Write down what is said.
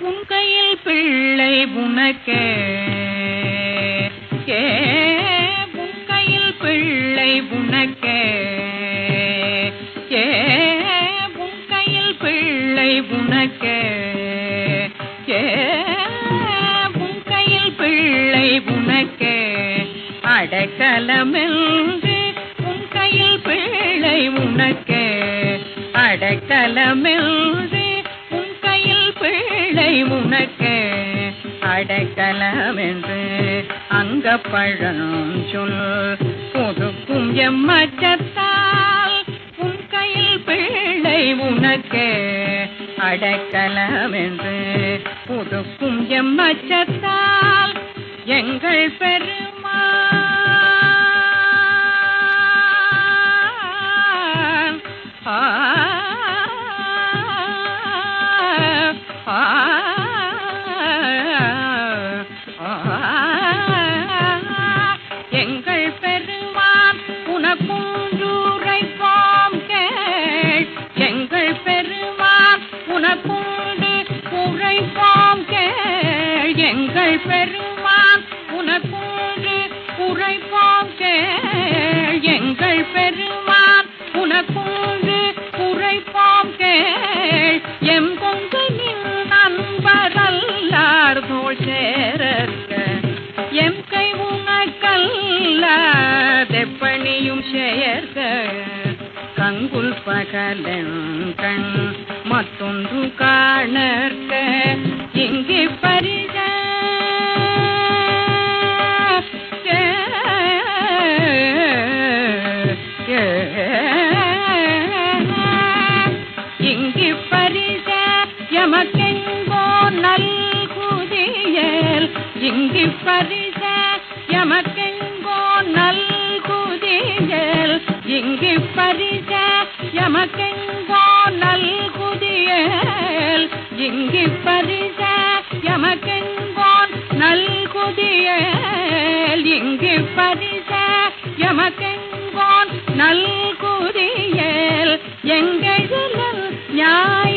உன் கையில் பிள்ளை உனக்கே. ஏ கையில் பிள்ளை உனக்கே. ஏ கையில் பிள்ளை உனக்கே. ஏ கையில் பிள்ளை உனக்கே. அடைக்கலமென்று உன் கையில் பிள்ளை உனக்கே. அடைக்கலமென்று உனக்கே அடைக்கலமென்று அங்க பழம் சொல். பொதுக்கும் எம்மச்சத்தால் உன் கையில் பிள்ளை உனக்கே அடைக்கலமென்று புதுக்கும் எம்மச்சத்தால் எங்கள் பெருமான் எங்கள் பெருமான் உனக்குண்டுரைப்போம் கேள். எங்கள் பெருமான் உனக்குண்டு உரைப்போம் கேள். எங்கள் பெருமான் உனக்குண்டு உரைப்போம் கேள். எங்கள் பெரு தெப்பணியும் செயற்க கங்குல் பகலன் கண் மத்தொன்று காணற்க இங்கே பரித இங்கு பரித எமக்கெங்கோ நல்குதியல் இங்கு பரிச எமக்கெங்கோ இங்கு பரிச எமக்கெங்கோ நல்குதியல். இங்கு பரிச எமக்கெங்கோ நல்குதியல். இங்கு பரிச எமக்கெங்கோ நல்குதியல். எங்கள் ஞான